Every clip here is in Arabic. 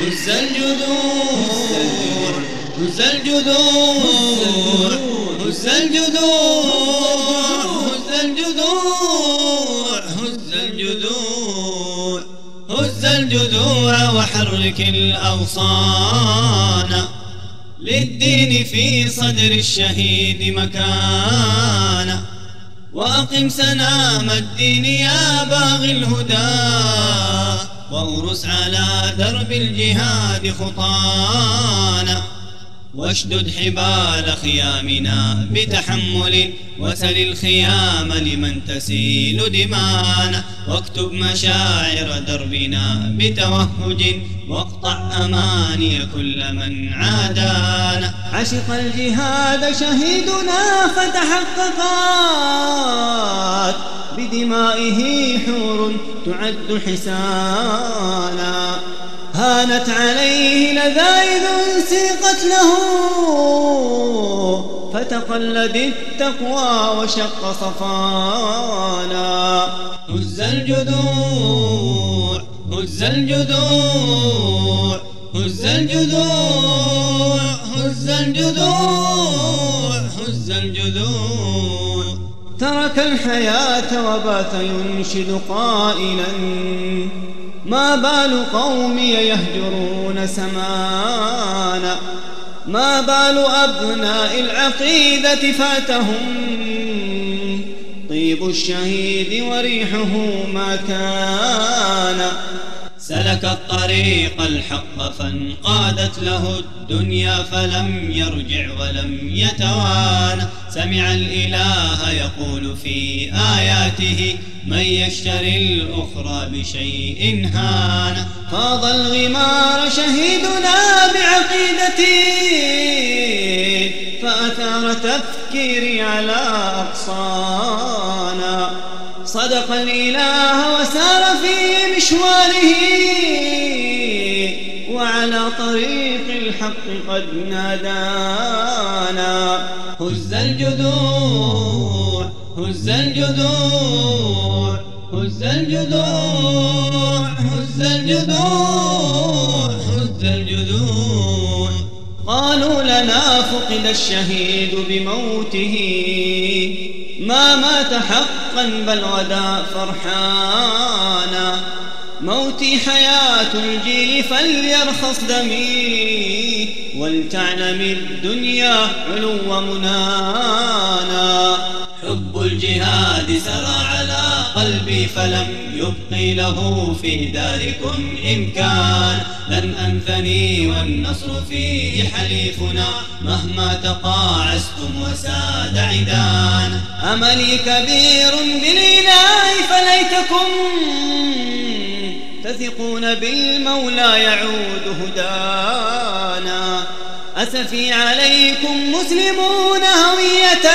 هز الجذور هز الجذور هز الجذور هز الجذور هز الجذور هز الجذوع وحرك الأغصان. للدين في صدر الشهيد مكانا وأقم سنام الدين يا باغي الهدى. وارس على درب الجهاد خطانا واشدد حبال خيامنا بتحمل وسل الخيام لمن تسيل دمانا واكتب مشاعر دربنا بتوهج واقطع أماني كل من عادانا عشق الجهاد شهيدنا فتحققات بدمائه حور تعد حسانا هانت عليه لذائذ سيقت له. فتقلد التقوى وشق صفانا هز الجذوع هز الجذوع هز الجذوع هز الجذوع هز الجذوع. ترك الحياة وبات ينشد قائلا ما بال قومي يهجرون سمانا ما بال أبناء العقيدة فاتهم طيب الشهيد وريحه ما كان. سلك الطريق الحق فانقادت له الدنيا فلم يرجع ولم يتوانى سمع الإله يقول في آياته من يشتري الأخرى بشيء هان. فاض الغمار شهيدنا بعقيدتي فأثار تفكيري على أقصانا صدق الإله وسار في مشواره وعلى طريق الحق قد نادانا. هز الجذوع هز الجذوع هز الجذوع هز الجذوع هز الجذوع. قالوا لنا فقد الشهيد بموته. ما مات حقا بل غدا فرحانا. موتي حياة الجيل فليرخص دمي ولتعلم الدنيا علو منانا. حب الجهاد سرى على قلبي فلم يبقي له في داركم إمكان لن أنثني والنصر في حليفنا مهما تقاعستم وساد عدان. أملي كبير بالإله فليتكم تثقون بالمولى يعود هدانا. أسفي عليكم مسلمون هوية.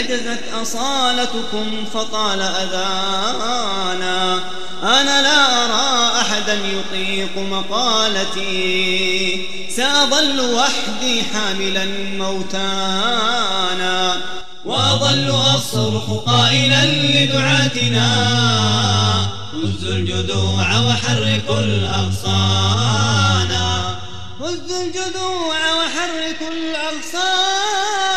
عجزت أصالتكم فطال أذانا أنا لا أرى أحدا يطيق مقالتي. سأظل وحدي حاملا موتانا. وأظل أصرخ قائلا لدعاتنا. هزوا الجذوع وحركوا الأغصانا هزوا الجذوع وحركوا الأغصان.